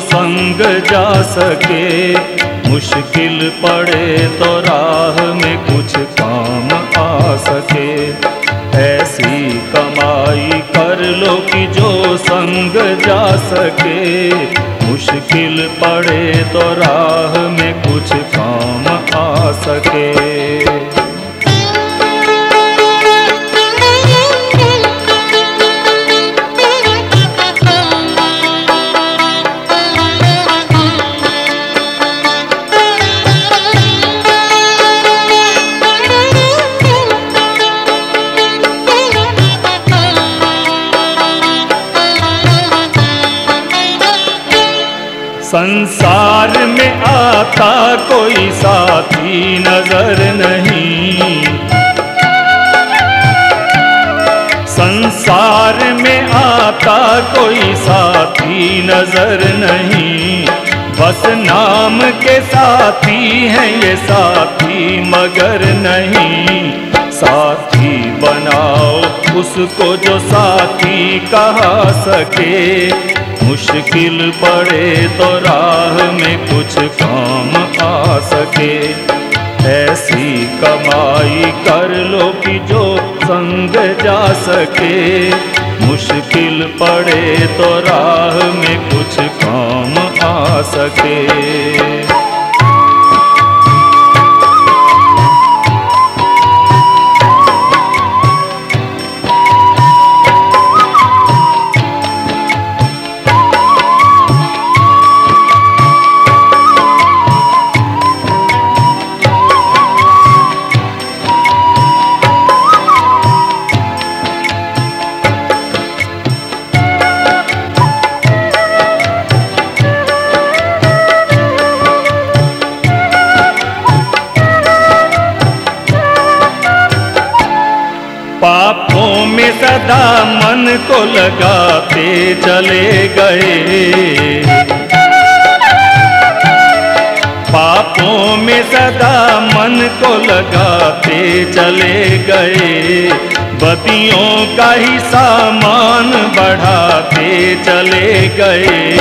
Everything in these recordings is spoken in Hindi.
संग जा सके। मुश्किल पड़े तो राह में कुछ काम आ सके। ऐसी कमाई कर लो कि जो संग जा सके। मुश्किल पड़े तो राह में कुछ काम आ सके। संसार में आता कोई साथी नज़र नहीं। संसार में आता कोई साथी नज़र नहीं। बस नाम के साथी हैं ये साथी, मगर नहीं। साथी बनाओ उसको जो साथी कहा सके। मुश्किल पड़े तो राह में कुछ काम आ सके। ऐसी कमाई कर लो कि जो संग जा सके। मुश्किल पड़े तो राह में कुछ काम आ सके। सदा मन को लगाते चले गए। पापों में सदा मन को लगाते चले गए। बतियों का ही सामान बढ़ाते चले गए।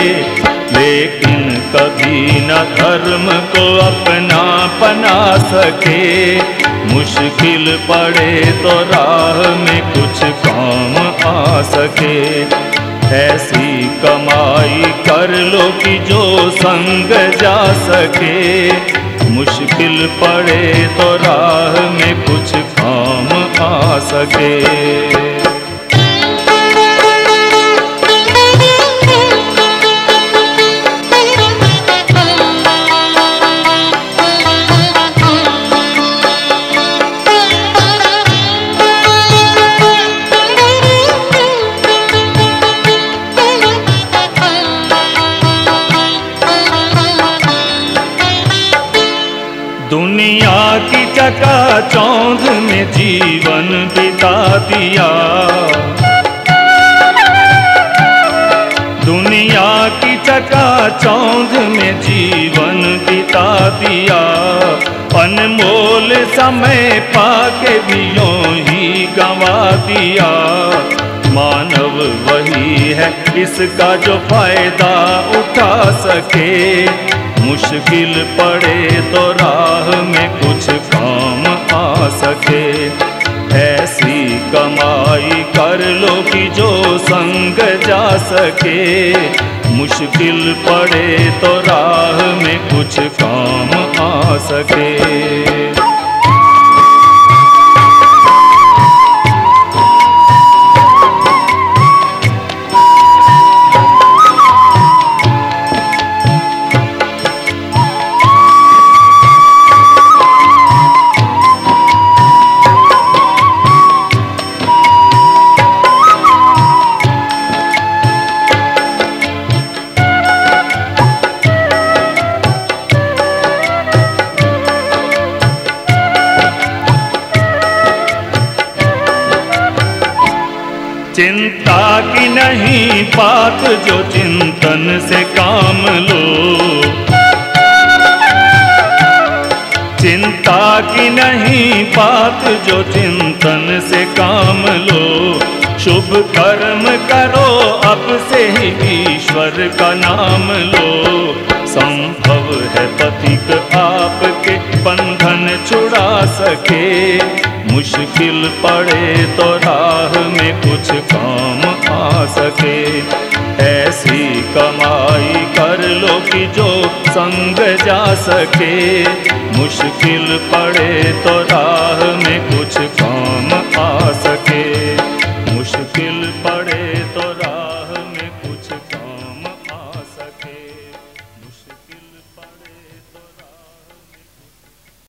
लेकिन कभी न धर्म को अपना बना सके। मुश्किल पड़े तो राह में सके। ऐसी कमाई कर लो कि जो संग जा सके। मुश्किल पड़े तो राह में कुछ काम आ सके। की चौंध में जीवन बिता दिया। दुनिया की चका चौंध में जीवन बिता दिया। अनमोल समय पाके भी ही गंवा दिया। मानव वही है इसका जो फ़ायदा उठा सके। मुश्किल पड़े तो राह सके। मुश्किल पड़े तो राह में कुछ काम आ सके। चिंता की नहीं, बात जो चिंतन से काम लो। चिंता की नहीं, बात जो चिंतन से काम लो। शुभ कर्म करो, अब से ही ईश्वर का नाम लो। संभव है पथिक आपके बंधन छुड़ा सके। मुश्किल पड़े तो राह में कुछ काम आ सके। ऐसी कमाई कर लो कि जो संग जा सके। मुश्किल पड़े तो राह में कुछ